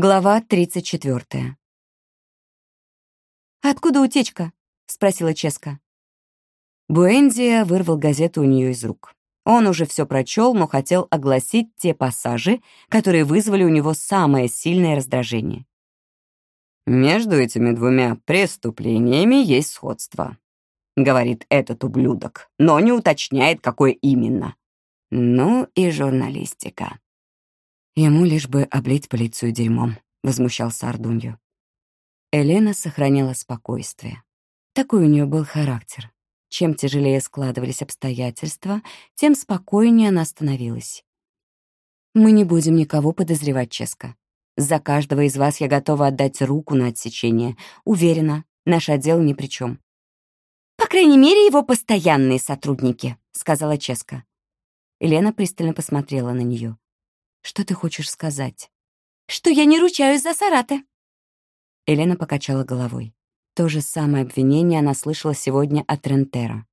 Глава 34. «Откуда утечка?» — спросила Ческа. Буэндия вырвал газету у нее из рук. Он уже все прочел, но хотел огласить те пассажи, которые вызвали у него самое сильное раздражение. «Между этими двумя преступлениями есть сходство», — говорит этот ублюдок, но не уточняет, какое именно. Ну и журналистика. Ему лишь бы облить полицию дерьмом, возмущался Ардунью. Елена сохраняла спокойствие. Такой у нее был характер. Чем тяжелее складывались обстоятельства, тем спокойнее она становилась. «Мы не будем никого подозревать, Ческа. За каждого из вас я готова отдать руку на отсечение. Уверена, наш отдел ни при чем. «По крайней мере, его постоянные сотрудники», — сказала Ческа. Елена пристально посмотрела на нее. Что ты хочешь сказать? Что я не ручаюсь за Сараты. Елена покачала головой. То же самое обвинение она слышала сегодня от Рентера.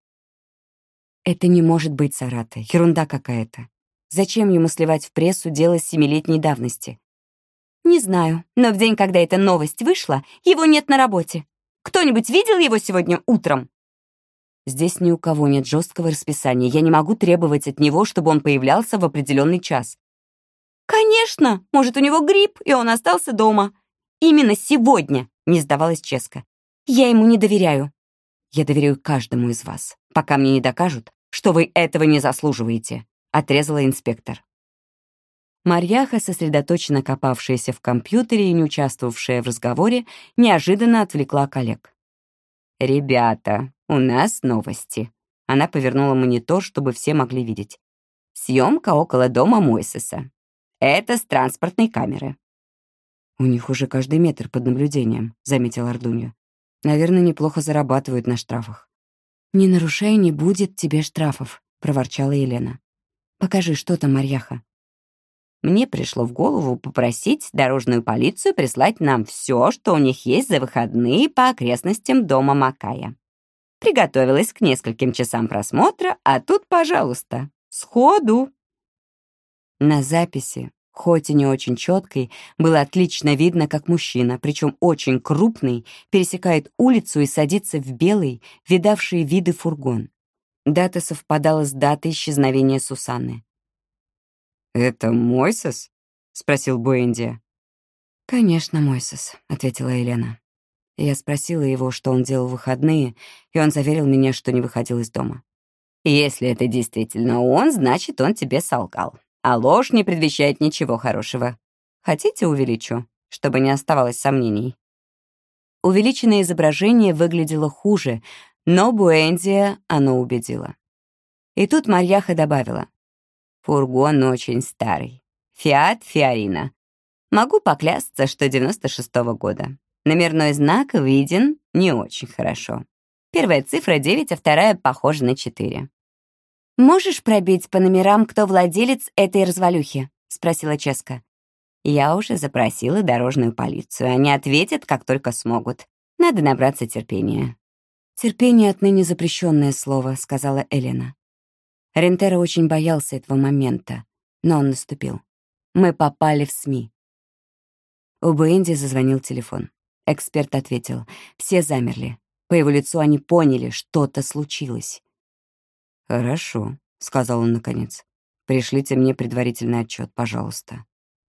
Это не может быть Сараты, ерунда какая-то. Зачем ему сливать в прессу дело семилетней давности? Не знаю, но в день, когда эта новость вышла, его нет на работе. Кто-нибудь видел его сегодня утром? Здесь ни у кого нет жесткого расписания. Я не могу требовать от него, чтобы он появлялся в определенный час. «Конечно! Может, у него грипп, и он остался дома. Именно сегодня!» — не сдавалась Ческа. «Я ему не доверяю. Я доверяю каждому из вас, пока мне не докажут, что вы этого не заслуживаете», — отрезала инспектор. Марьяха, сосредоточенно копавшаяся в компьютере и не участвовавшая в разговоре, неожиданно отвлекла коллег. «Ребята, у нас новости». Она повернула монитор, чтобы все могли видеть. Съемка около дома Мойсеса. Это с транспортной камеры». «У них уже каждый метр под наблюдением», — заметил Ардунья. «Наверное, неплохо зарабатывают на штрафах». «Не нарушай, не будет тебе штрафов», — проворчала Елена. «Покажи, что там, Марьяха». Мне пришло в голову попросить дорожную полицию прислать нам все, что у них есть за выходные по окрестностям дома Макая. Приготовилась к нескольким часам просмотра, а тут, пожалуйста, сходу. На записи, хоть и не очень четкой, было отлично видно, как мужчина, причем очень крупный, пересекает улицу и садится в белый, видавший виды фургон. Дата совпадала с датой исчезновения Сусанны. «Это Мойсес?» — спросил Буэнди. «Конечно, Мойсес», — ответила Елена. Я спросила его, что он делал в выходные, и он заверил меня, что не выходил из дома. «Если это действительно он, значит, он тебе солгал», а ложь не предвещает ничего хорошего. Хотите увеличу, чтобы не оставалось сомнений?» Увеличенное изображение выглядело хуже, но Буэндия оно убедило. И тут Марьяха добавила. «Фургон очень старый. Фиат Фиорина. Могу поклясться, что 96-го года. Номерной знак виден не очень хорошо. Первая цифра 9, а вторая похожа на 4. «Можешь пробить по номерам, кто владелец этой развалюхи?» — спросила Ческа. «Я уже запросила дорожную полицию. Они ответят, как только смогут. Надо набраться терпения». «Терпение отныне запрещенное слово», — сказала Элена. Рентера очень боялся этого момента, но он наступил. Мы попали в СМИ. У Бенди зазвонил телефон. Эксперт ответил. Все замерли. По его лицу они поняли, что-то случилось. «Хорошо», — сказал он наконец. «Пришлите мне предварительный отчет, пожалуйста».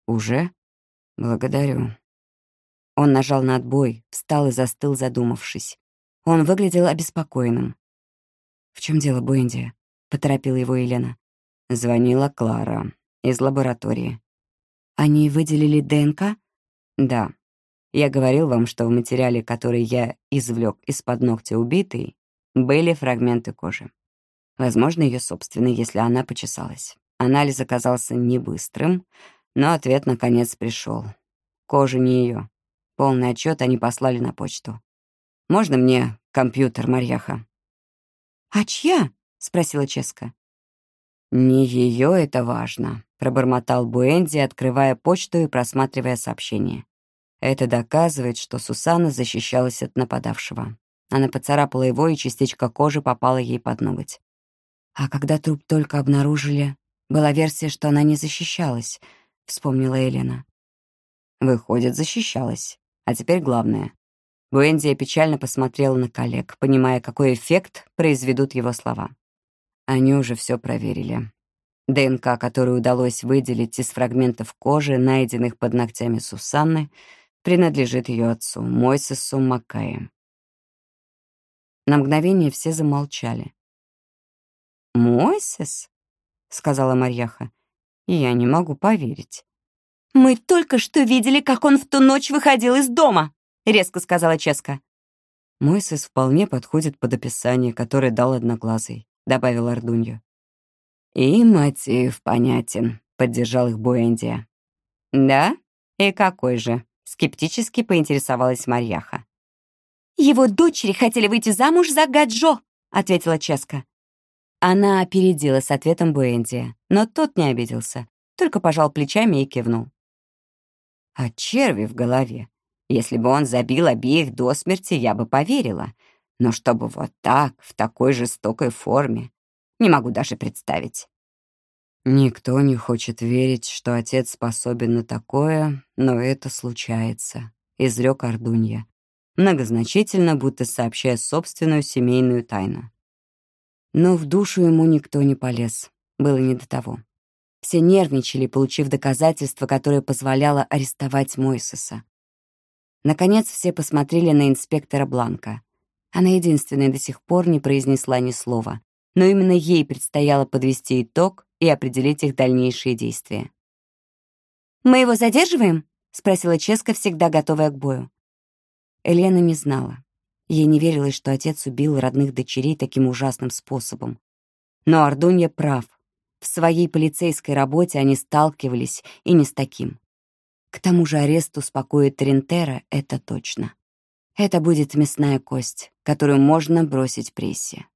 «Уже?» «Благодарю». Он нажал на отбой, встал и застыл, задумавшись. Он выглядел обеспокоенным. «В чем дело, Бенди?» — поторопила его Елена. Звонила Клара из лаборатории. «Они выделили ДНК?» «Да. Я говорил вам, что в материале, который я извлек из-под ногтя убитой, были фрагменты кожи. Возможно, ее собственный, если она почесалась. Анализ оказался не быстрым, но ответ наконец пришел. Кожа не ее. Полный отчет они послали на почту. «Можно мне компьютер, Марьяха?» «А чья?» — спросила Ческа. «Не ее это важно», — пробормотал Буэнди, открывая почту и просматривая сообщение. Это доказывает, что Сусана защищалась от нападавшего. Она поцарапала его, и частичка кожи попала ей под ноготь. А когда труп только обнаружили, была версия, что она не защищалась, вспомнила Елена. Выходит, защищалась. А теперь главное. Буэндия печально посмотрела на коллег, понимая, какой эффект произведут его слова. Они уже все проверили. ДНК, которую удалось выделить из фрагментов кожи, найденных под ногтями Сусанны, принадлежит ее отцу, Мойсесу Маккае. На мгновение все замолчали. «Мойсес?» — сказала Марьяха. «Я не могу поверить». «Мы только что видели, как он в ту ночь выходил из дома», — резко сказала Ческа. «Мойсес вполне подходит под описание, которое дал Одноглазый», — добавил Ардуньо. «И мотив понятен», — поддержал их Буэндия. «Да? И какой же?» — скептически поинтересовалась Марьяха. «Его дочери хотели выйти замуж за Гаджо», — ответила Ческа. Она опередила с ответом Буэндия, но тот не обиделся, только пожал плечами и кивнул. А черви в голове. Если бы он забил обеих до смерти, я бы поверила. Но чтобы вот так, в такой жестокой форме, не могу даже представить. Никто не хочет верить, что отец способен на такое, но это случается, — изрек Ордунья, многозначительно, будто сообщая собственную семейную тайну. Но в душу ему никто не полез, было не до того. Все нервничали, получив доказательство, которое позволяло арестовать Мойсеса. Наконец все посмотрели на инспектора Бланка. Она единственная до сих пор не произнесла ни слова но именно ей предстояло подвести итог и определить их дальнейшие действия. «Мы его задерживаем?» — спросила Ческа, всегда готовая к бою. Елена не знала. Ей не верилось, что отец убил родных дочерей таким ужасным способом. Но Ардунья прав. В своей полицейской работе они сталкивались и не с таким. К тому же арест успокоит Трентера, это точно. Это будет мясная кость, которую можно бросить прессе.